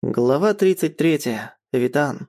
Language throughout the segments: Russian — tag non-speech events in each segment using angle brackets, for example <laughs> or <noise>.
Глава 33. Витан.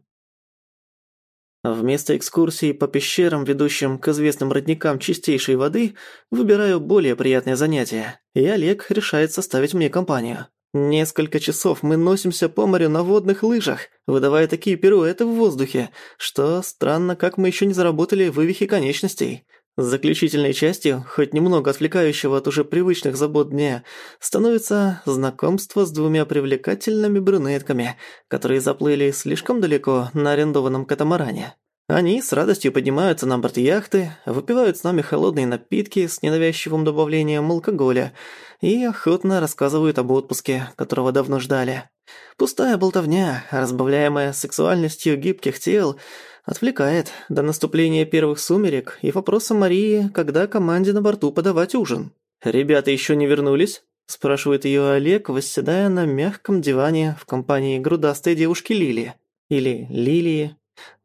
Вместо экскурсии по пещерам, ведущим к известным родникам чистейшей воды, выбираю более приятное занятие, и Олег решает составить мне компанию. Несколько часов мы носимся по морю на водных лыжах, выдавая такие пируэты в воздухе, что странно, как мы еще не заработали вывихи конечностей. Заключительной частью, хоть немного отвлекающего от уже привычных забот дня, становится знакомство с двумя привлекательными брюнетками, которые заплыли слишком далеко на арендованном катамаране. Они с радостью поднимаются на борт яхты, выпивают с нами холодные напитки с ненавязчивым добавлением алкоголя и охотно рассказывают об отпуске, которого давно ждали. Пустая болтовня, разбавляемая сексуальностью гибких тел – Отвлекает до наступления первых сумерек и вопроса Марии, когда команде на борту подавать ужин. «Ребята еще не вернулись?» – спрашивает ее Олег, восседая на мягком диване в компании грудастой девушки Лили. Или Лилии.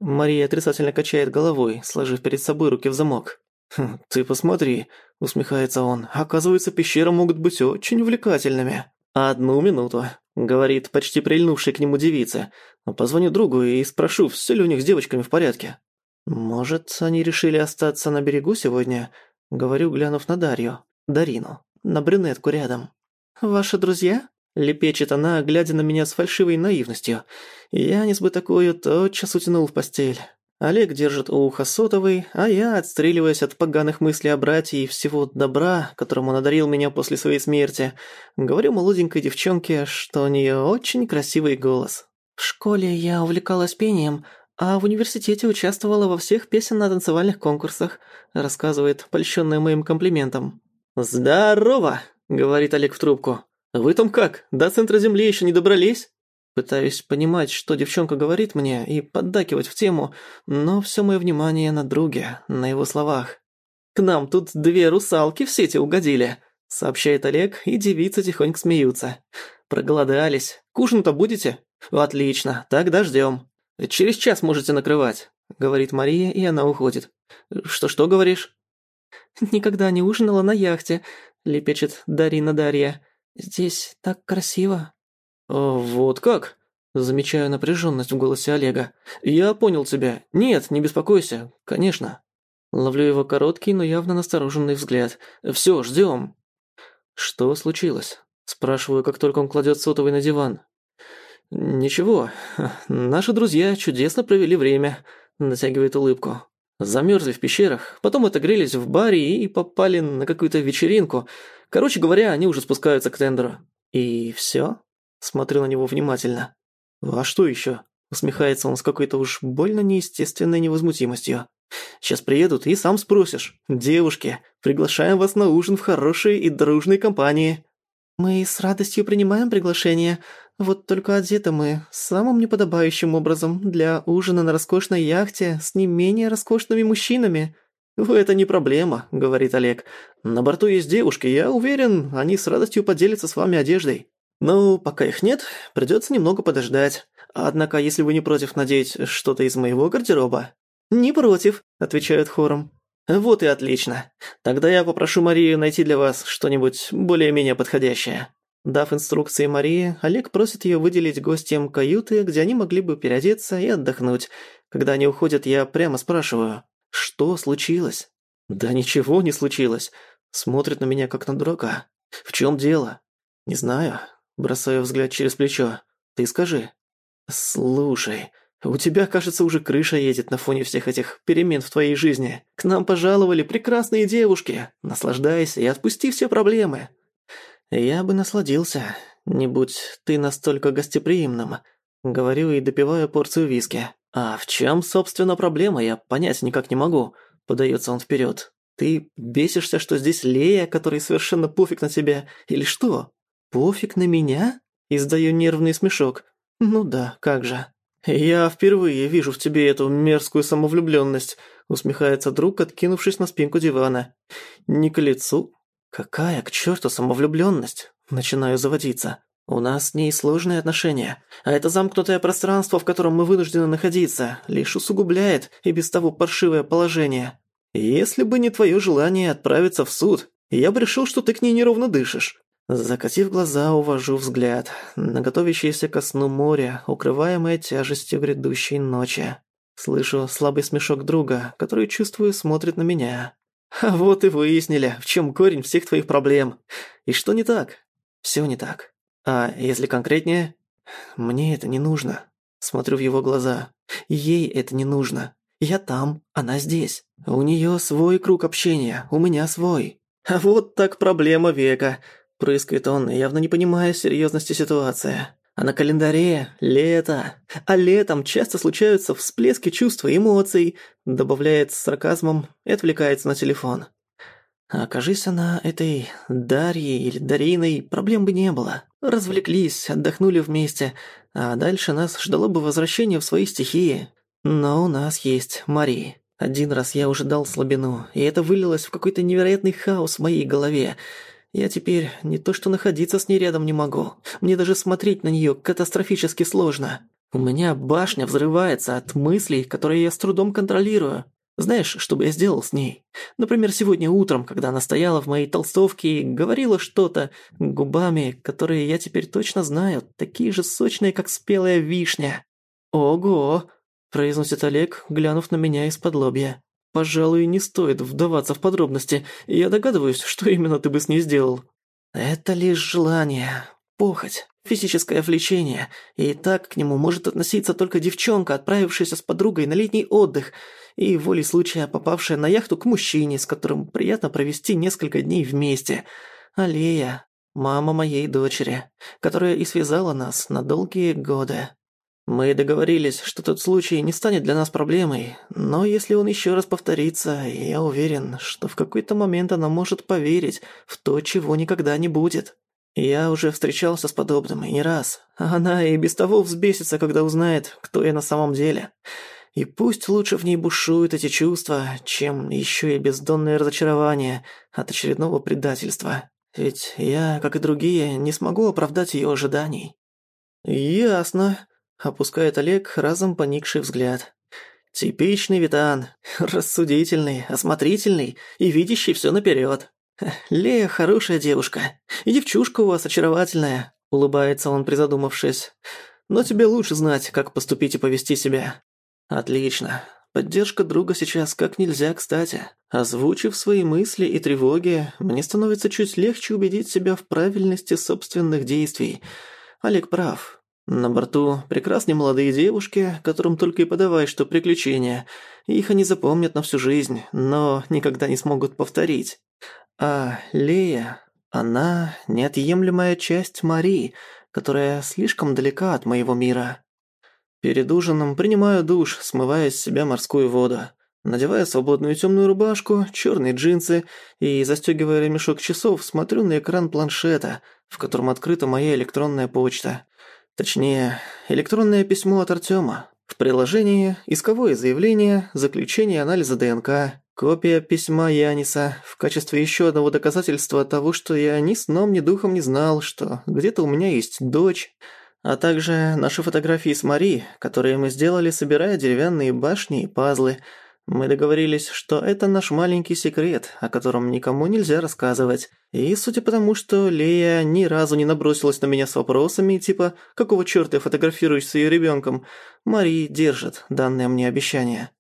Мария отрицательно качает головой, сложив перед собой руки в замок. «Хм, «Ты посмотри», – усмехается он, – «оказывается, пещеры могут быть очень увлекательными». «Одну минуту», — говорит почти прильнувший к нему девица. «Позвоню другу и спрошу, все ли у них с девочками в порядке». «Может, они решили остаться на берегу сегодня?» — говорю, глянув на Дарью, Дарину, на брюнетку рядом. «Ваши друзья?» — лепечет она, глядя на меня с фальшивой наивностью. Янис бы такую тотчас утянул в постель. Олег держит у уха сотовый, а я, отстреливаясь от поганых мыслей о брате и всего добра, которому надарил меня после своей смерти, говорю молоденькой девчонке, что у нее очень красивый голос. В школе я увлекалась пением, а в университете участвовала во всех песенно-танцевальных конкурсах, рассказывает, польщённая моим комплиментом. «Здорово!» — говорит Олег в трубку. «Вы там как? До центра Земли еще не добрались?» Пытаюсь понимать, что девчонка говорит мне, и поддакивать в тему, но все мое внимание на друге, на его словах. «К нам тут две русалки в сети угодили», — сообщает Олег, и девицы тихонько смеются. «Проголодались. К ужину-то будете?» «Отлично, тогда ждем. Через час можете накрывать», — говорит Мария, и она уходит. «Что-что говоришь?» «Никогда не ужинала на яхте», — лепечет Дарина Дарья. «Здесь так красиво». «Вот как?» Замечаю напряженность в голосе Олега. «Я понял тебя. Нет, не беспокойся. Конечно». Ловлю его короткий, но явно настороженный взгляд. «Всё, ждём». «Что случилось?» Спрашиваю, как только он кладет сотовый на диван. «Ничего. <laughs> Наши друзья чудесно провели время», — натягивает улыбку. Замерзли в пещерах, потом отогрелись в баре и попали на какую-то вечеринку. Короче говоря, они уже спускаются к тендеру. И всё? Смотрю на него внимательно. «А что еще? Усмехается он с какой-то уж больно неестественной невозмутимостью. «Сейчас приедут и сам спросишь. Девушки, приглашаем вас на ужин в хорошей и дружной компании». «Мы с радостью принимаем приглашение. Вот только одеты мы самым неподобающим образом для ужина на роскошной яхте с не менее роскошными мужчинами». «Это не проблема», — говорит Олег. «На борту есть девушки, я уверен, они с радостью поделятся с вами одеждой». «Ну, пока их нет, придётся немного подождать. Однако, если вы не против надеть что-то из моего гардероба...» «Не против», — отвечают хором. «Вот и отлично. Тогда я попрошу Марию найти для вас что-нибудь более-менее подходящее». Дав инструкции Марии, Олег просит её выделить гостям каюты, где они могли бы переодеться и отдохнуть. Когда они уходят, я прямо спрашиваю, что случилось? Да ничего не случилось. Смотрит на меня как на дурака. В чём дело? Не знаю. Бросаю взгляд через плечо. «Ты скажи». «Слушай, у тебя, кажется, уже крыша едет на фоне всех этих перемен в твоей жизни. К нам пожаловали прекрасные девушки. Наслаждайся и отпусти все проблемы». «Я бы насладился, не будь ты настолько гостеприимным», — говорю и допиваю порцию виски. «А в чем, собственно, проблема, я понять никак не могу», — подается он вперед. «Ты бесишься, что здесь Лея, которой совершенно пофиг на тебя, или что?» «Пофиг на меня?» Издаю нервный смешок. «Ну да, как же». «Я впервые вижу в тебе эту мерзкую самовлюбленность», усмехается друг, откинувшись на спинку дивана. «Не к лицу». «Какая к черту самовлюбленность? Начинаю заводиться. «У нас с ней сложные отношения, а это замкнутое пространство, в котором мы вынуждены находиться, лишь усугубляет и без того паршивое положение. Если бы не твое желание отправиться в суд, я бы решил, что ты к ней неровно дышишь. Закатив глаза, увожу взгляд на готовящееся ко сну море, укрываемое тяжестью грядущей ночи. Слышу слабый смешок друга, который, чувствую, смотрит на меня. А вот и выяснили, в чем корень всех твоих проблем. И что не так? Все не так. А если конкретнее? Мне это не нужно. Смотрю в его глаза. Ей это не нужно. Я там, она здесь. У нее свой круг общения, у меня свой. А вот так проблема века. Прыскает он, явно не понимая серьезности ситуации. А на календаре лето. А летом часто случаются всплески чувств и эмоций. Добавляет с сарказмом и отвлекается на телефон. Окажись она этой Дарьей или Дариной, проблем бы не было. Развлеклись, отдохнули вместе, а дальше нас ждало бы возвращение в свои стихии. Но у нас есть Мари. Один раз я уже дал слабину, и это вылилось в какой-то невероятный хаос в моей голове. Я теперь не то что находиться с ней рядом не могу, мне даже смотреть на нее катастрофически сложно. У меня башня взрывается от мыслей, которые я с трудом контролирую. Знаешь, что бы я сделал с ней? Например, сегодня утром, когда она стояла в моей толстовке и говорила что-то губами, которые я теперь точно знаю, такие же сочные, как спелая вишня. «Ого!» – произносит Олег, глянув на меня из-под лобья. «Пожалуй, не стоит вдаваться в подробности. Я догадываюсь, <laughs> что именно ты бы с ней сделал». «Это лишь желание, похоть, физическое влечение, и так к нему может относиться только девчонка, отправившаяся с подругой на летний отдых – и волей случая попавшая на яхту к мужчине, с которым приятно провести несколько дней вместе. Аллея, мама моей дочери, которая и связала нас на долгие годы. Мы договорились, что тот случай не станет для нас проблемой, но если он еще раз повторится, я уверен, что в какой-то момент она может поверить в то, чего никогда не будет. Я уже встречался с подобным и не раз. Она и без того взбесится, когда узнает, кто я на самом деле. И пусть лучше в ней бушуют эти чувства, чем еще и бездонное разочарование от очередного предательства. Ведь я, как и другие, не смогу оправдать ее ожиданий. «Ясно», — опускает Олег разом поникший взгляд. «Типичный Витан, рассудительный, осмотрительный и видящий все наперед. Лея хорошая девушка, и девчушка у вас очаровательная», — улыбается он, призадумавшись. «Но тебе лучше знать, как поступить и повести себя. Отлично. Поддержка друга сейчас как нельзя кстати. Озвучив свои мысли и тревоги, мне становится чуть легче убедить себя в правильности собственных действий. Олег прав. На борту прекрасные молодые девушки, которым только и подавай, что приключения. Их они запомнят на всю жизнь, но никогда не смогут повторить. А Лея, она неотъемлемая часть Мари, которая слишком далека от моего мира. Перед ужином принимаю душ, смывая с себя морскую воду. Надевая свободную темную рубашку, черные джинсы и, застегивая ремешок часов, смотрю на экран планшета, в котором открыта моя электронная почта. Точнее, электронное письмо от Артема. В приложении исковое заявление, заключение анализа ДНК, копия письма Яниса в качестве еще одного доказательства того, что я ни сном, ни духом не знал, что где-то у меня есть дочь, а также наши фотографии с Мари, которые мы сделали, собирая деревянные башни и пазлы. Мы договорились, что это наш маленький секрет, о котором никому нельзя рассказывать. И судя по тому, что Лея ни разу не набросилась на меня с вопросами, типа «какого чёрта я фотографируюсь с её ребёнком?», Мари держит данное мне обещание.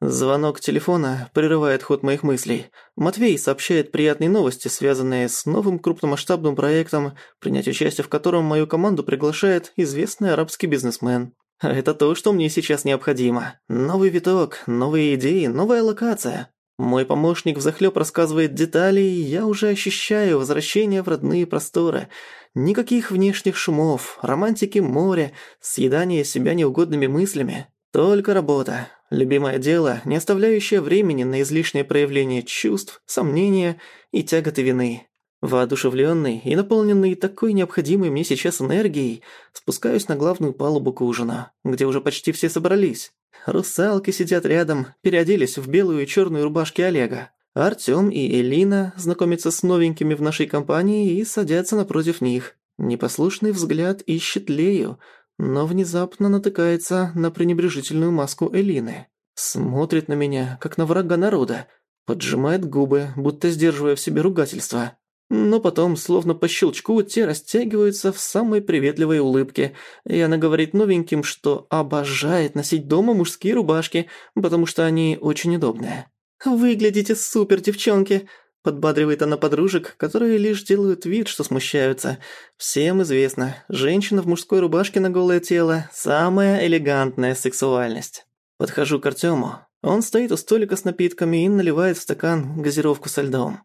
Звонок телефона прерывает ход моих мыслей. Матвей сообщает приятные новости, связанные с новым крупномасштабным проектом, принять участие в котором мою команду приглашает известный арабский бизнесмен. Это то, что мне сейчас необходимо. Новый виток, новые идеи, новая локация. Мой помощник взахлёб рассказывает детали, и я уже ощущаю возвращение в родные просторы. Никаких внешних шумов, романтики моря, съедания себя неугодными мыслями. Только работа, любимое дело, не оставляющее времени на излишнее проявление чувств, сомнения и тяготы вины. Воодушевленный и наполненный такой необходимой мне сейчас энергией, спускаюсь на главную палубу к ужину, где уже почти все собрались. Русалки сидят рядом, переоделись в белую и черную рубашки Олега. Артём и Элина знакомятся с новенькими в нашей компании и садятся напротив них. Непослушный взгляд ищет Лею, но внезапно натыкается на пренебрежительную маску Элины. Смотрит на меня, как на врага народа, поджимает губы, будто сдерживая в себе ругательство. Но потом, словно по щелчку, те растягиваются в самой приветливой улыбке, и она говорит новеньким, что обожает носить дома мужские рубашки, потому что они очень удобные. «Выглядите супер, девчонки!» Подбадривает она подружек, которые лишь делают вид, что смущаются. Всем известно, женщина в мужской рубашке на голое тело – самая элегантная сексуальность. Подхожу к Артёму. Он стоит у столика с напитками и наливает в стакан газировку со льдом.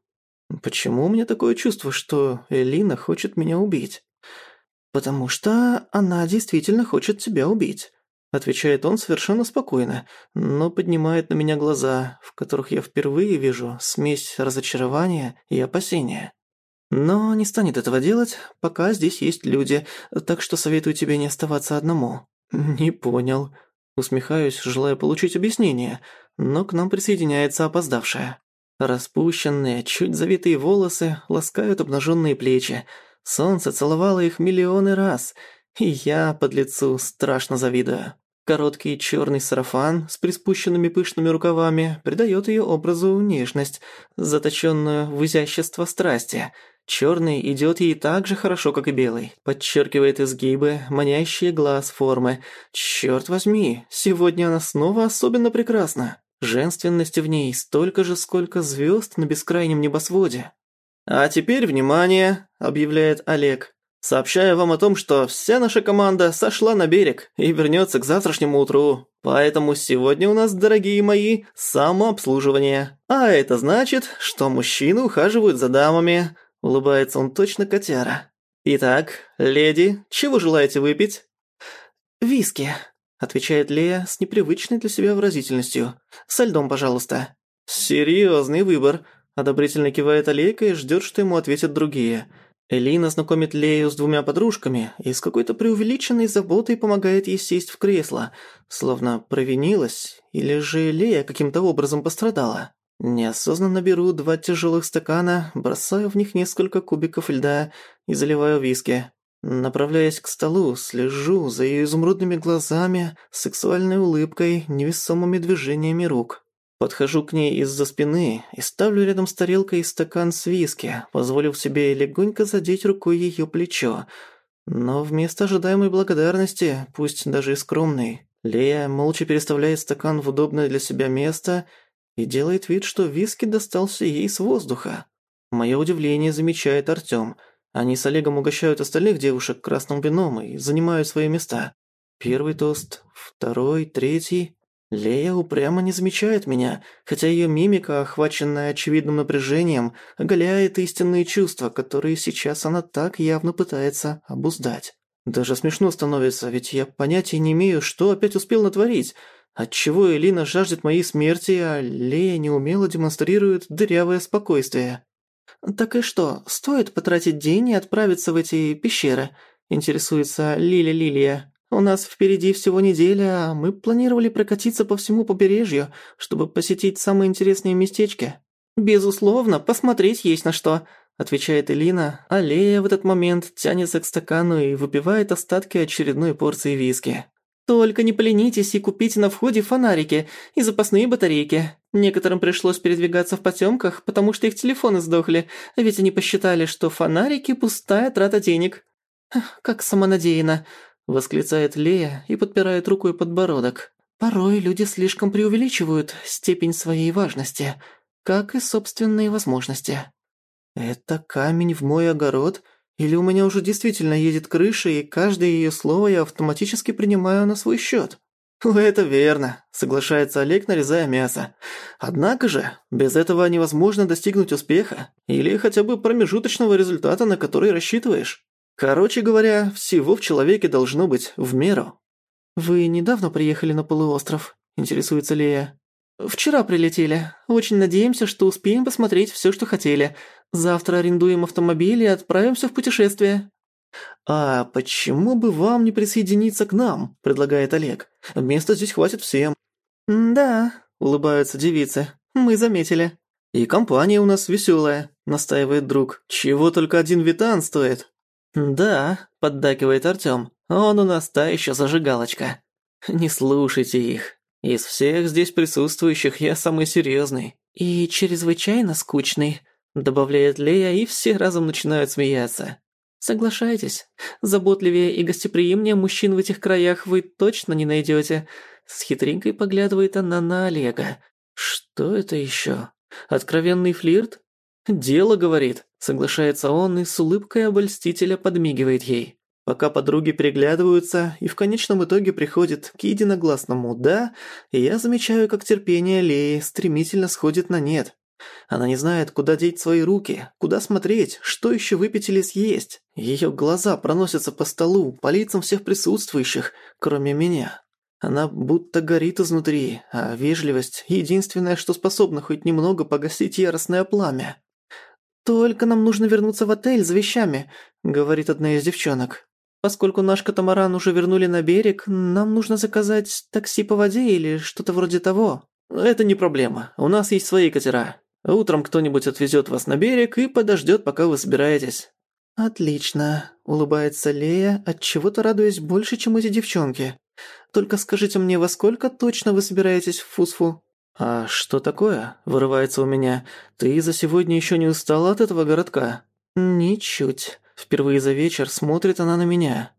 Почему у меня такое чувство, что Элина хочет меня убить? Потому что она действительно хочет тебя убить. Отвечает он совершенно спокойно, но поднимает на меня глаза, в которых я впервые вижу смесь разочарования и опасения. Но не станет этого делать, пока здесь есть люди, так что советую тебе не оставаться одному. Не понял. Усмехаюсь, желая получить объяснение, но к нам присоединяется опоздавшая. Распущенные, чуть завитые волосы ласкают обнаженные плечи. Солнце целовало их миллионы раз – и я, под лицу, страшно завидую. Короткий черный сарафан с приспущенными пышными рукавами придает ее образу нежность, заточенную в изящество страсти. Черный идет ей так же хорошо, как и белый. Подчеркивает изгибы, манящие глаз формы. Черт возьми, сегодня она снова особенно прекрасна. Женственности в ней столько же, сколько звезд на бескрайнем небосводе. «А теперь внимание!» – объявляет Олег. Сообщаю вам о том, что вся наша команда сошла на берег и вернется к завтрашнему утру. Поэтому сегодня у нас, дорогие мои, самообслуживание. А это значит, что мужчины ухаживают за дамами. Улыбается он точно котяра. Итак, леди, чего желаете выпить? Виски, отвечает Лея с непривычной для себя выразительностью. Со льдом, пожалуйста. Серьезный выбор. Одобрительно кивает Олейка и ждет, что ему ответят другие. Элина знакомит Лею с двумя подружками и с какой-то преувеличенной заботой помогает ей сесть в кресло, словно провинилась, или же Лея каким-то образом пострадала. Неосознанно беру два тяжелых стакана, бросаю в них несколько кубиков льда и заливаю виски. Направляясь к столу, слежу за ее изумрудными глазами, сексуальной улыбкой, невесомыми движениями рук. Подхожу к ней из-за спины и ставлю рядом с тарелкой стакан с виски, позволив себе легонько задеть рукой ее плечо. Но вместо ожидаемой благодарности, пусть даже и скромной, Лея молча переставляет стакан в удобное для себя место и делает вид, что виски достался ей с воздуха. Мое удивление замечает Артём. Они с Олегом угощают остальных девушек красным вином и занимают свои места. Первый тост, второй, третий... Лея упрямо не замечает меня, хотя ее мимика, охваченная очевидным напряжением, оголяет истинные чувства, которые сейчас она так явно пытается обуздать. Даже смешно становится, ведь я понятия не имею, что опять успел натворить. Отчего Элина жаждет моей смерти, а Лея неумело демонстрирует дырявое спокойствие. «Так и что, стоит потратить день и отправиться в эти пещеры?» – интересуется Лиля Лилия. У нас впереди всего неделя, а мы планировали прокатиться по всему побережью, чтобы посетить самые интересные местечки. Безусловно, посмотреть есть на что, отвечает Элина, а Лея в этот момент тянется к стакану и выпивает остатки очередной порции виски. Только не поленитесь и купите на входе фонарики и запасные батарейки. Некоторым пришлось передвигаться в потёмках, потому что их телефоны сдохли, ведь они посчитали, что фонарики – пустая трата денег. Как самонадеянно восклицает Лея и подпирает рукой подбородок. Порой люди слишком преувеличивают степень своей важности, как и собственные возможности. Это камень в мой огород, или у меня уже действительно едет крыша, и каждое её слово я автоматически принимаю на свой счёт? «Это верно», – соглашается Олег, нарезая мясо. «Однако же, без этого невозможно достигнуть успеха или хотя бы промежуточного результата, на который рассчитываешь. Короче говоря, всего в человеке должно быть в меру. «Вы недавно приехали на полуостров?» – интересуется Лея. «Вчера прилетели. Очень надеемся, что успеем посмотреть всё, что хотели. Завтра арендуем автомобиль и отправимся в путешествие». «А почему бы вам не присоединиться к нам?» – предлагает Олег. «Места здесь хватит всем». «Да», – улыбаются девицы. «Мы заметили». «И компания у нас весёлая», – настаивает друг. «Чего только один Витан стоит». «Да», – поддакивает Артём, – «он у нас та ещё зажигалочка». «Не слушайте их. Из всех здесь присутствующих я самый серьёзный». «И чрезвычайно скучный», – добавляет Лея, и все разом начинают смеяться. Соглашайтесь, заботливее и гостеприимнее мужчин в этих краях вы точно не найдете. С хитринкой поглядывает она на Олега. Что это еще? Откровенный флирт? Дело, говорит. Соглашается он и с улыбкой обольстителя подмигивает ей. Пока подруги переглядываются и в конечном итоге приходит к единогласному «да», я замечаю, как терпение Леи стремительно сходит на нет. Она не знает, куда деть свои руки, куда смотреть, что еще выпить или съесть. Ее глаза проносятся по столу, по лицам всех присутствующих, кроме меня. Она будто горит изнутри, а вежливость – единственное, что способно хоть немного погасить яростное пламя. «Только нам нужно вернуться в отель за вещами», – говорит одна из девчонок. Поскольку наш катамаран уже вернули на берег, нам нужно заказать такси по воде или что-то вроде того. Это не проблема. У нас есть свои катера. Утром кто-нибудь отвезет вас на берег и подождет, пока вы собираетесь. Отлично, улыбается Лея, от чего-то радуясь больше, чем эти девчонки. Только скажите мне, во сколько точно вы собираетесь в Фусфу? А что такое? Вырывается у меня. Ты за сегодня еще не устала от этого городка? Ничуть. Впервые за вечер смотрит она на меня.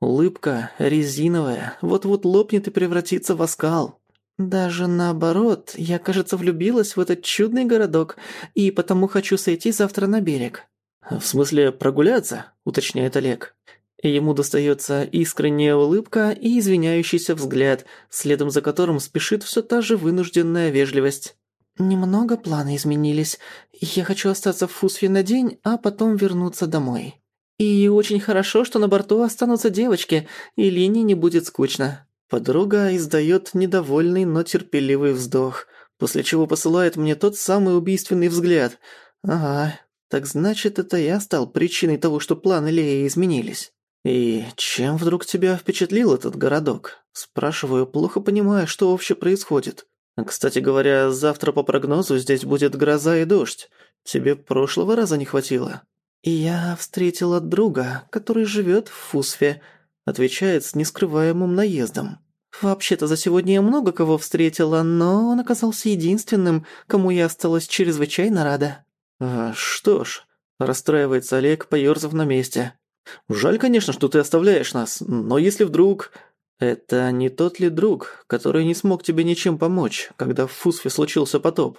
Улыбка резиновая, вот-вот лопнет и превратится в оскал. Даже наоборот, я, кажется, влюбилась в этот чудный городок, и потому хочу сойти завтра на берег. В смысле прогуляться, уточняет Олег. Ему достается искренняя улыбка и извиняющийся взгляд, следом за которым спешит все та же вынужденная вежливость. «Немного планы изменились. Я хочу остаться в Фусфе на день, а потом вернуться домой». И очень хорошо, что на борту останутся девочки, и Лине не будет скучно. Подруга издает недовольный, но терпеливый вздох, после чего посылает мне тот самый убийственный взгляд. Ага, так значит, это я стал причиной того, что планы Леи изменились. «И чем вдруг тебя впечатлил этот городок?» Спрашиваю, плохо понимая, что вообще происходит. Кстати говоря, завтра по прогнозу здесь будет гроза и дождь. Тебе прошлого раза не хватило? «Я встретила друга, который живет в Фусфе», отвечает с нескрываемым наездом. «Вообще-то за сегодня я много кого встретила, но он оказался единственным, кому я осталась чрезвычайно рада». А, «Что ж», – расстраивается Олег, поёрзав на месте. «Жаль, конечно, что ты оставляешь нас, но если вдруг...» «Это не тот ли друг, который не смог тебе ничем помочь, когда в Фусфе случился потоп?»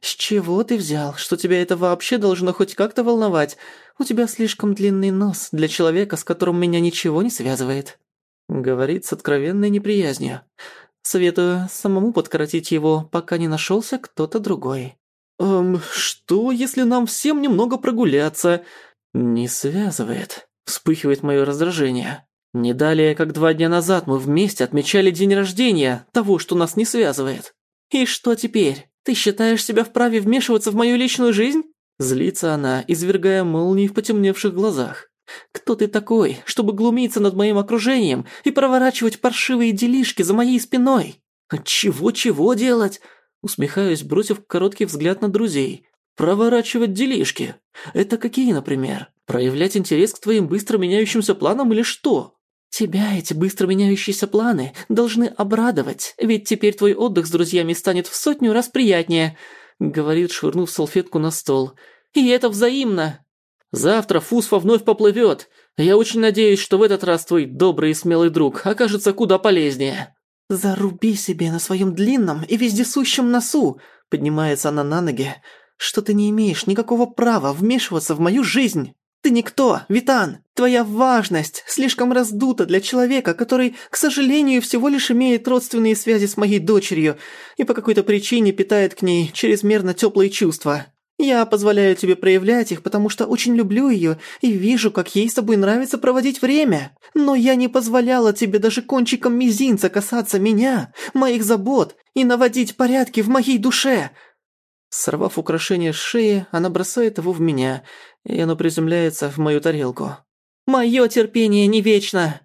«С чего ты взял, что тебя это вообще должно хоть как-то волновать? У тебя слишком длинный нос для человека, с которым меня ничего не связывает». Говорит с откровенной неприязнью. Советую самому подкоротить его, пока не нашелся кто-то другой. «Эм, что, если нам всем немного прогуляться?» «Не связывает», — вспыхивает мое раздражение. «Не далее, как два дня назад мы вместе отмечали день рождения того, что нас не связывает. И что теперь? «Ты считаешь себя вправе вмешиваться в мою личную жизнь?» Злится она, извергая молнии в потемневших глазах. «Кто ты такой, чтобы глумиться над моим окружением и проворачивать паршивые делишки за моей спиной? Чего-чего делать?» Усмехаюсь, бросив короткий взгляд на друзей. «Проворачивать делишки? Это какие, например? Проявлять интерес к твоим быстро меняющимся планам или что?» «Тебя эти быстро меняющиеся планы должны обрадовать, ведь теперь твой отдых с друзьями станет в сотню раз приятнее», говорит, швырнув салфетку на стол. «И это взаимно!» «Завтра Фусфа вновь поплывет. Я очень надеюсь, что в этот раз твой добрый и смелый друг окажется куда полезнее». «Заруби себе на своем длинном и вездесущем носу!» Поднимается она на ноги. «Что ты не имеешь никакого права вмешиваться в мою жизнь!» Ты никто, Витан! Твоя важность слишком раздута для человека, который, к сожалению, всего лишь имеет родственные связи с моей дочерью и по какой-то причине питает к ней чрезмерно теплые чувства. Я позволяю тебе проявлять их, потому что очень люблю ее и вижу, как ей с тобой нравится проводить время. Но я не позволяла тебе даже кончиком мизинца касаться меня, моих забот и наводить порядки в моей душе. Сорвав украшение с шеи, она бросает его в меня, и оно приземляется в мою тарелку. «Моё терпение не вечно!»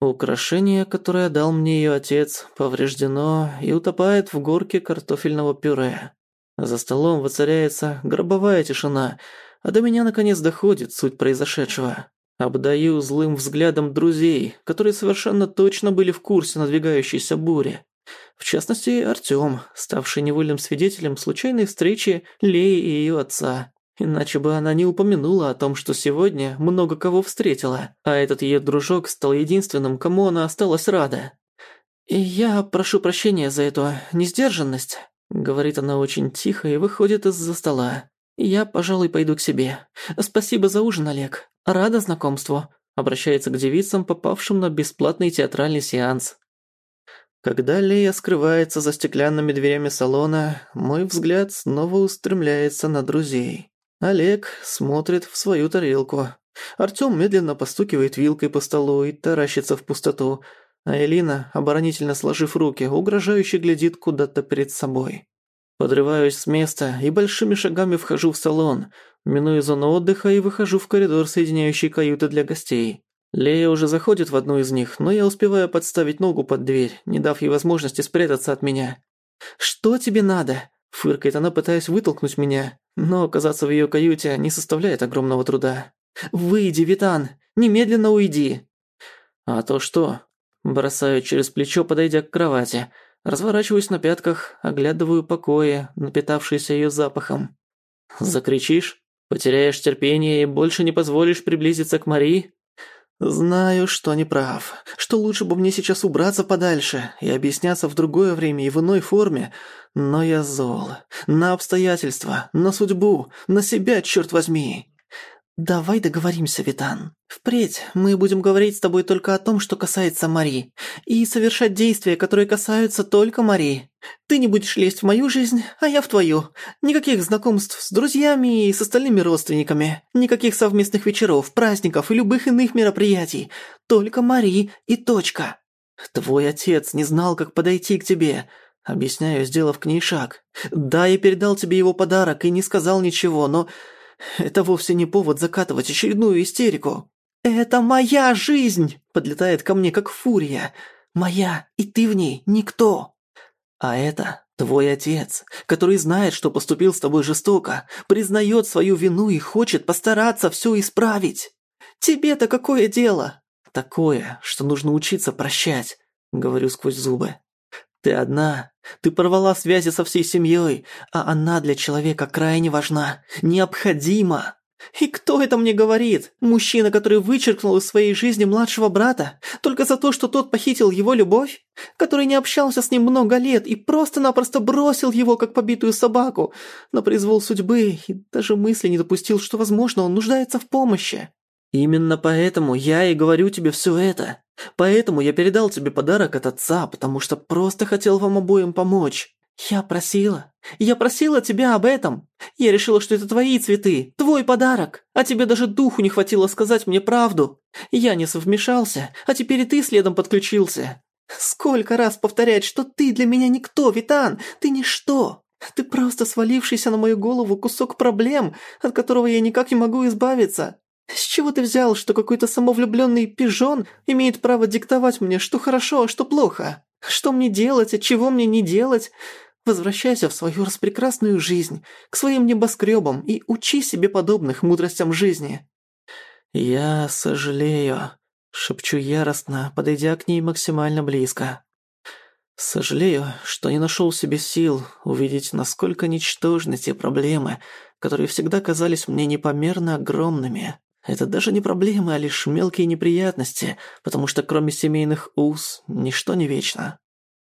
Украшение, которое дал мне её отец, повреждено и утопает в горке картофельного пюре. За столом воцаряется гробовая тишина, а до меня наконец доходит суть произошедшего. Обдаю злым взглядом друзей, которые совершенно точно были в курсе надвигающейся бури. В частности, Артём, ставший невольным свидетелем случайной встречи Леи и её отца. Иначе бы она не упомянула о том, что сегодня много кого встретила, а этот её дружок стал единственным, кому она осталась рада. «И я прошу прощения за эту несдержанность», — говорит она очень тихо и выходит из-за стола. «Я, пожалуй, пойду к себе. Спасибо за ужин, Олег. Рада знакомству», — обращается к девицам, попавшим на бесплатный театральный сеанс. Когда Лея скрывается за стеклянными дверями салона, мой взгляд снова устремляется на друзей. Олег смотрит в свою тарелку. Артём медленно постукивает вилкой по столу и таращится в пустоту, а Элина, оборонительно сложив руки, угрожающе глядит куда-то перед собой. Подрываюсь с места и большими шагами вхожу в салон, миную зону отдыха и выхожу в коридор, соединяющий каюты для гостей. Лея уже заходит в одну из них, но я успеваю подставить ногу под дверь, не дав ей возможности спрятаться от меня. «Что тебе надо?» – фыркает она, пытаясь вытолкнуть меня, но оказаться в её каюте не составляет огромного труда. «Выйди, Витан! Немедленно уйди!» «А то что?» Бросаю через плечо, подойдя к кровати. Разворачиваюсь на пятках, оглядываю покои, напитавшиеся её запахом. «Закричишь? Потеряешь терпение и больше не позволишь приблизиться к Марии?» Знаю, что не прав, что лучше бы мне сейчас убраться подальше и объясняться в другое время и в иной форме, но я зол. На обстоятельства, на судьбу, на себя, черт возьми. «Давай договоримся, Витан. Впредь мы будем говорить с тобой только о том, что касается Мари, и совершать действия, которые касаются только Мари. Ты не будешь лезть в мою жизнь, а я в твою. Никаких знакомств с друзьями и с остальными родственниками. Никаких совместных вечеров, праздников и любых иных мероприятий. Только Мари и точка. Твой отец не знал, как подойти к тебе». Объясняю, сделав к ней шаг. «Да, я передал тебе его подарок и не сказал ничего, но...» Это вовсе не повод закатывать очередную истерику. «Это моя жизнь!» – подлетает ко мне как фурия. «Моя, и ты в ней никто!» «А это твой отец, который знает, что поступил с тобой жестоко, признает свою вину и хочет постараться все исправить. Тебе-то какое дело?» «Такое, что нужно учиться прощать», – говорю сквозь зубы. «Ты одна, ты порвала связи со всей семьей, а она для человека крайне важна, необходима. И кто это мне говорит? Мужчина, который вычеркнул из своей жизни младшего брата, только за то, что тот похитил его любовь? Который не общался с ним много лет и просто-напросто бросил его, как побитую собаку, на произвол судьбы и даже мысли не допустил, что, возможно, он нуждается в помощи? Именно поэтому я и говорю тебе все это. Поэтому я передал тебе подарок от отца, потому что просто хотел вам обоим помочь. Я просила. Я просила тебя об этом. Я решила, что это твои цветы, твой подарок. А тебе даже духу не хватило сказать мне правду. Я не совмешался, а теперь и ты следом подключился. Сколько раз повторять, что ты для меня никто, Витан, ты ничто. Ты просто свалившийся на мою голову кусок проблем, от которого я никак не могу избавиться. «С чего ты взял, что какой-то самовлюбленный пижон имеет право диктовать мне, что хорошо, а что плохо? Что мне делать, а чего мне не делать? Возвращайся в свою распрекрасную жизнь, к своим небоскребам и учи себе подобных мудростям жизни». «Я сожалею», — шепчу яростно, подойдя к ней максимально близко. «Сожалею, что не нашел себе сил увидеть, насколько ничтожны те проблемы, которые всегда казались мне непомерно огромными. Это даже не проблемы, а лишь мелкие неприятности, потому что кроме семейных уз ничто не вечно.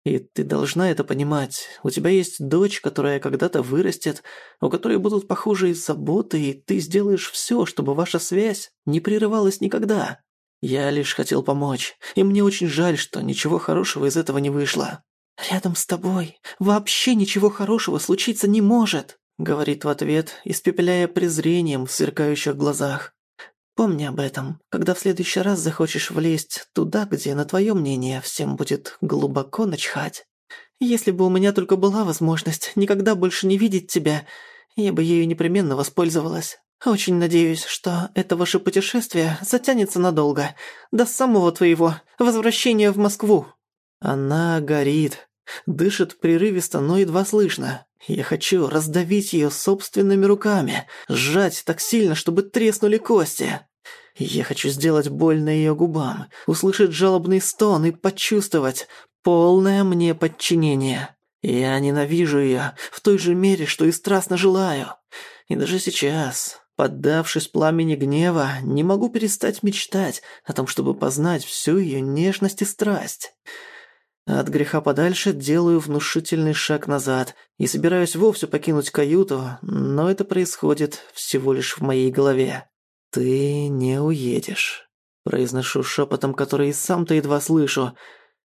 И ты должна это понимать. У тебя есть дочь, которая когда-то вырастет, у которой будут похожие заботы, и ты сделаешь все, чтобы ваша связь не прерывалась никогда. Я лишь хотел помочь, и мне очень жаль, что ничего хорошего из этого не вышло. «Рядом с тобой вообще ничего хорошего случиться не может», говорит в ответ, испепеляя презрением в сверкающих глазах. Помни об этом, когда в следующий раз захочешь влезть туда, где, на твое мнение, всем будет глубоко начхать. Если бы у меня только была возможность никогда больше не видеть тебя, я бы ею непременно воспользовалась. Очень надеюсь, что это ваше путешествие затянется надолго, до самого твоего возвращения в Москву». Она горит, дышит прерывисто, но едва слышно. Я хочу раздавить ее собственными руками, сжать так сильно, чтобы треснули кости. Я хочу сделать больно ее губам, услышать жалобный стон и почувствовать полное мне подчинение. Я ненавижу ее в той же мере, что и страстно желаю. И даже сейчас, поддавшись пламени гнева, не могу перестать мечтать о том, чтобы познать всю ее нежность и страсть. От греха подальше делаю внушительный шаг назад и собираюсь вовсе покинуть каюту, но это происходит всего лишь в моей голове. «Ты не уедешь», – произношу шепотом, который и сам-то едва слышу,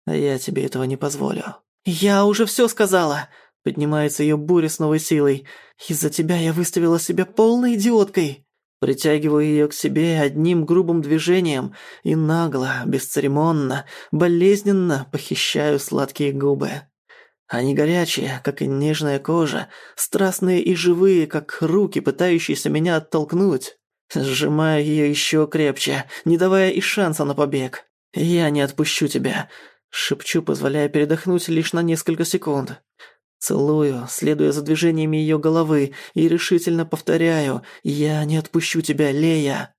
а я тебе этого не позволю. «Я уже все сказала!» Поднимается ее буря с новой силой. «Из-за тебя я выставила себя полной идиоткой!» Притягиваю ее к себе одним грубым движением и нагло, бесцеремонно, болезненно похищаю сладкие губы. Они горячие, как и нежная кожа, страстные и живые, как руки, пытающиеся меня оттолкнуть. Сжимаю ее еще крепче, не давая и шанса на побег. «Я не отпущу тебя», — шепчу, позволяя передохнуть лишь на несколько секунд. Целую, следуя за движениями ее головы, и решительно повторяю «Я не отпущу тебя, Лея!»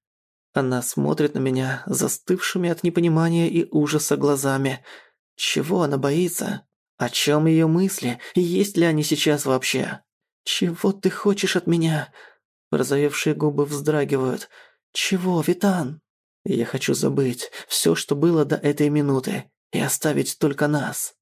Она смотрит на меня застывшими от непонимания и ужаса глазами. Чего она боится? О чем ее мысли? Есть ли они сейчас вообще? «Чего ты хочешь от меня?» Розовевшие губы вздрагивают. «Чего, Витан?» «Я хочу забыть все, что было до этой минуты, и оставить только нас».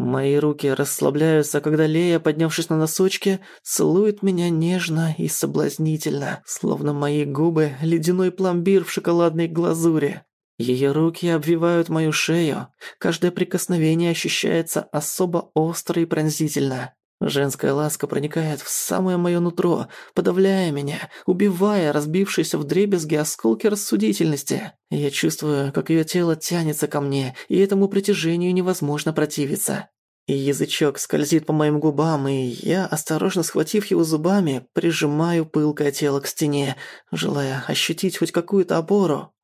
Мои руки расслабляются, когда Лея, поднявшись на носочки, целует меня нежно и соблазнительно, словно мои губы – ледяной пломбир в шоколадной глазури. Ее руки обвивают мою шею, каждое прикосновение ощущается особо остро и пронзительно. Женская ласка проникает в самое моё нутро, подавляя меня, убивая разбившиеся вдребезги осколки рассудительности. Я чувствую, как её тело тянется ко мне, и этому притяжению невозможно противиться. И язычок скользит по моим губам, и я, осторожно схватив его зубами, прижимаю пылкое тело к стене, желая ощутить хоть какую-то опору.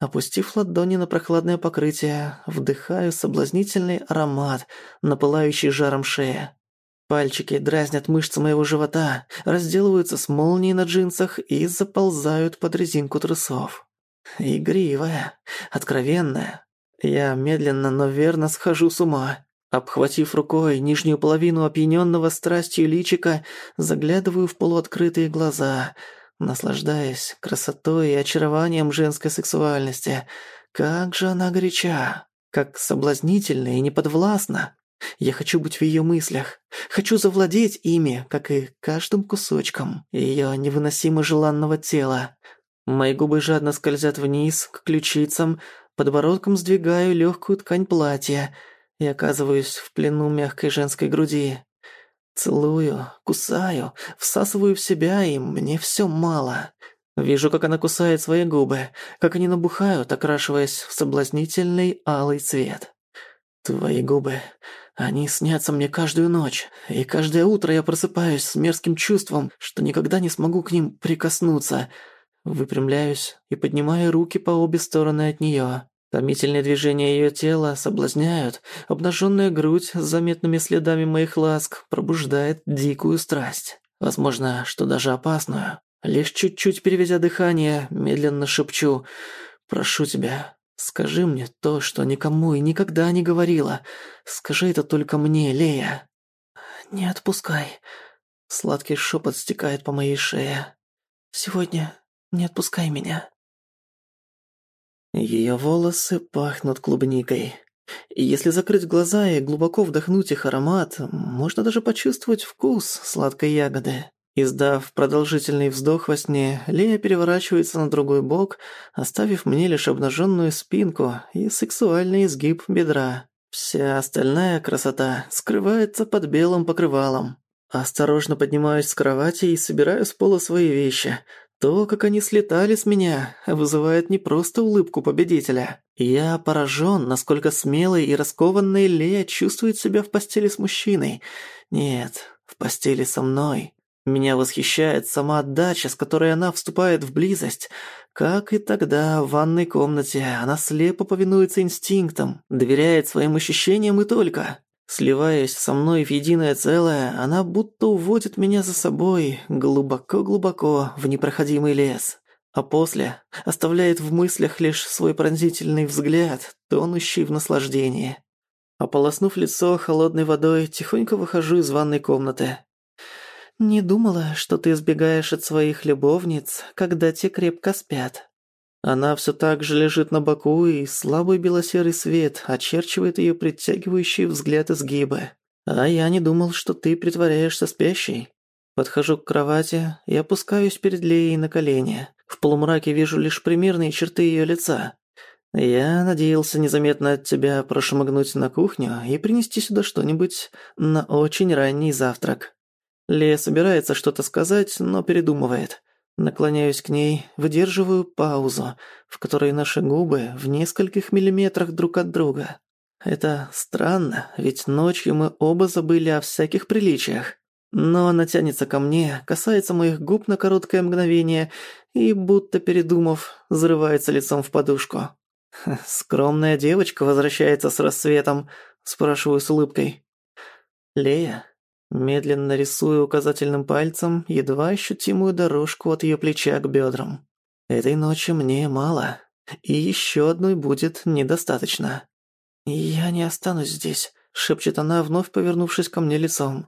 Опустив ладони на прохладное покрытие, вдыхаю соблазнительный аромат, напылающий жаром шея. Пальчики дразнят мышцы моего живота, разделываются с молнией на джинсах и заползают под резинку трусов. Игривая, откровенная. Я медленно, но верно схожу с ума. Обхватив рукой нижнюю половину опьянённого страстью личика, заглядываю в полуоткрытые глаза, наслаждаясь красотой и очарованием женской сексуальности. Как же она горяча, как соблазнительна и неподвластна. Я хочу быть в ее мыслях. Хочу завладеть ими, как и каждым кусочком ее невыносимо желанного тела. Мои губы жадно скользят вниз, к ключицам, подбородком сдвигаю легкую ткань платья и оказываюсь в плену мягкой женской груди. Целую, кусаю, всасываю в себя, и мне все мало. Вижу, как она кусает свои губы, как они набухают, окрашиваясь в соблазнительный алый цвет. Твои губы, они снятся мне каждую ночь, и каждое утро я просыпаюсь с мерзким чувством, что никогда не смогу к ним прикоснуться. Выпрямляюсь и поднимаю руки по обе стороны от неё. Томительные движения её тела соблазняют, обнажённая грудь с заметными следами моих ласк пробуждает дикую страсть. Возможно, что даже опасную. Лишь чуть-чуть переведя дыхание, медленно шепчу «Прошу тебя, Скажи мне то, что никому и никогда не говорила. Скажи это только мне, Лея. Не отпускай. Сладкий шепот стекает по моей шее. Сегодня не отпускай меня. Ее волосы пахнут клубникой. И если закрыть глаза и глубоко вдохнуть их аромат, можно даже почувствовать вкус сладкой ягоды. Издав продолжительный вздох во сне, Лея переворачивается на другой бок, оставив мне лишь обнаженную спинку и сексуальный изгиб бедра. Вся остальная красота скрывается под белым покрывалом. Осторожно поднимаюсь с кровати и собираю с пола свои вещи. То, как они слетали с меня, вызывает не просто улыбку победителя. Я поражен, насколько смелой и раскованной Лея чувствует себя в постели с мужчиной. Нет, в постели со мной. Меня восхищает сама отдача, с которой она вступает в близость. Как и тогда в ванной комнате, она слепо повинуется инстинктам, доверяет своим ощущениям и только. Сливаясь со мной в единое целое, она будто уводит меня за собой глубоко-глубоко в непроходимый лес. А после оставляет в мыслях лишь свой пронзительный взгляд, тонущий в наслаждении. Ополоснув лицо холодной водой, тихонько выхожу из ванной комнаты. «Не думала, что ты избегаешь от своих любовниц, когда те крепко спят». Она все так же лежит на боку, и слабый белосерый свет очерчивает ее притягивающий взгляд изгибы. А я не думал, что ты притворяешься спящей. Подхожу к кровати и опускаюсь перед Леей на колени. В полумраке вижу лишь примерные черты ее лица. Я надеялся незаметно от тебя прошмыгнуть на кухню и принести сюда что-нибудь на очень ранний завтрак. Лея собирается что-то сказать, но передумывает. Наклоняюсь к ней, выдерживаю паузу, в которой наши губы в нескольких миллиметрах друг от друга. Это странно, ведь ночью мы оба забыли о всяких приличиях. Но она тянется ко мне, касается моих губ на короткое мгновение и, будто передумав, взрывается лицом в подушку. «Скромная девочка возвращается с рассветом», – спрашиваю с улыбкой. «Лея?» Медленно рисую указательным пальцем едва ощутимую дорожку от ее плеча к бедрам. Этой ночи мне мало, и еще одной будет недостаточно. «Я не останусь здесь», — шепчет она, вновь повернувшись ко мне лицом.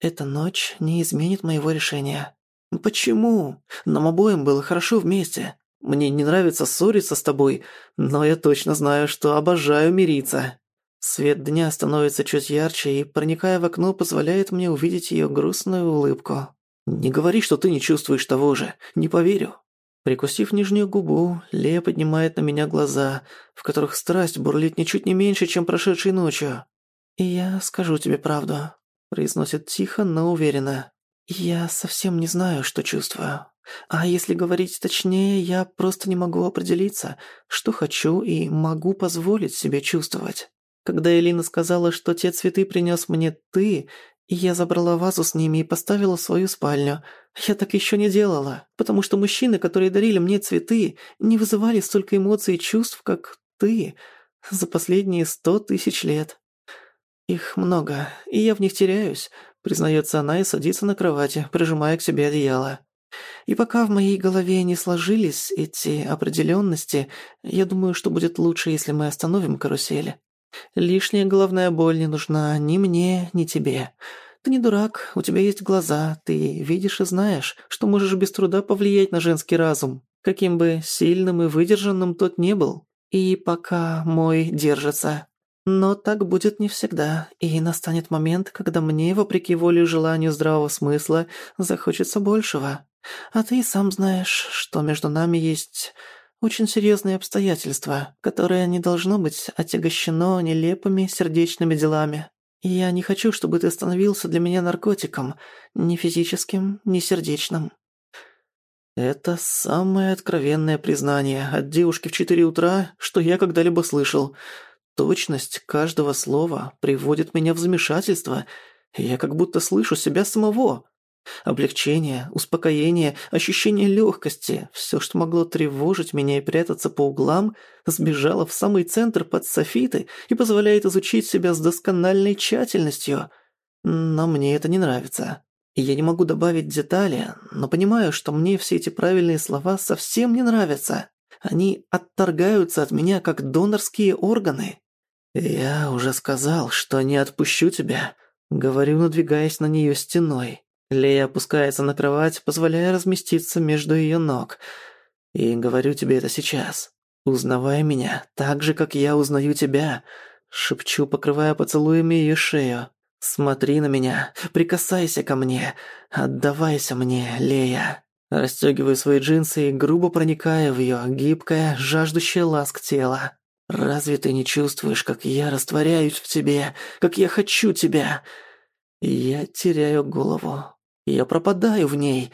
«Эта ночь не изменит моего решения». «Почему? Нам обоим было хорошо вместе. Мне не нравится ссориться с тобой, но я точно знаю, что обожаю мириться». Свет дня становится чуть ярче и, проникая в окно, позволяет мне увидеть ее грустную улыбку. «Не говори, что ты не чувствуешь того же. Не поверю». Прикусив нижнюю губу, Лея поднимает на меня глаза, в которых страсть бурлит ничуть не меньше, чем прошедшей ночью. «И я скажу тебе правду», – произносит тихо, но уверенно. «Я совсем не знаю, что чувствую. А если говорить точнее, я просто не могу определиться, что хочу и могу позволить себе чувствовать». Когда Элина сказала, что те цветы принес мне ты, и я забрала вазу с ними и поставила в свою спальню, я так еще не делала, потому что мужчины, которые дарили мне цветы, не вызывали столько эмоций и чувств, как ты, за последние сто тысяч лет. Их много, и я в них теряюсь, признается она и садится на кровати, прижимая к себе одеяло. И пока в моей голове не сложились эти определенности, я думаю, что будет лучше, если мы остановим карусель. Лишняя головная боль не нужна ни мне, ни тебе. Ты не дурак, у тебя есть глаза, ты видишь и знаешь, что можешь без труда повлиять на женский разум, каким бы сильным и выдержанным тот не был. И пока мой держится. Но так будет не всегда, и настанет момент, когда мне, вопреки воле и желанию здравого смысла, захочется большего. А ты сам знаешь, что между нами есть очень серьезные обстоятельства, которые не должно быть отягощено нелепыми сердечными делами. я не хочу, чтобы ты становился для меня наркотиком, ни физическим, ни сердечным». Это самое откровенное признание от девушки в четыре утра, что я когда-либо слышал. Точность каждого слова приводит меня в замешательство. Я как будто слышу себя самого. Облегчение, успокоение, ощущение легкости, все, что могло тревожить меня и прятаться по углам, сбежало в самый центр под софиты и позволяет изучить себя с доскональной тщательностью. Но мне это не нравится. Я не могу добавить детали, но понимаю, что мне все эти правильные слова совсем не нравятся. Они отторгаются от меня как донорские органы. «Я уже сказал, что не отпущу тебя», — говорю, надвигаясь на нее стеной. Лея опускается на кровать, позволяя разместиться между ее ног. И говорю тебе это сейчас. Узнавай меня, так же, как я узнаю тебя. Шепчу, покрывая поцелуями ее шею. Смотри на меня, прикасайся ко мне, отдавайся мне, Лея. Расстегиваю свои джинсы и грубо проникая в ее гибкое, жаждущее ласк тело. Разве ты не чувствуешь, как я растворяюсь в тебе, как я хочу тебя? Я теряю голову. Я пропадаю в ней,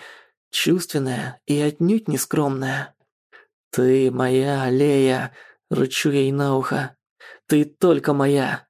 чувственная и отнюдь не скромная. «Ты моя, Лея!» — рычу ей на ухо. «Ты только моя!»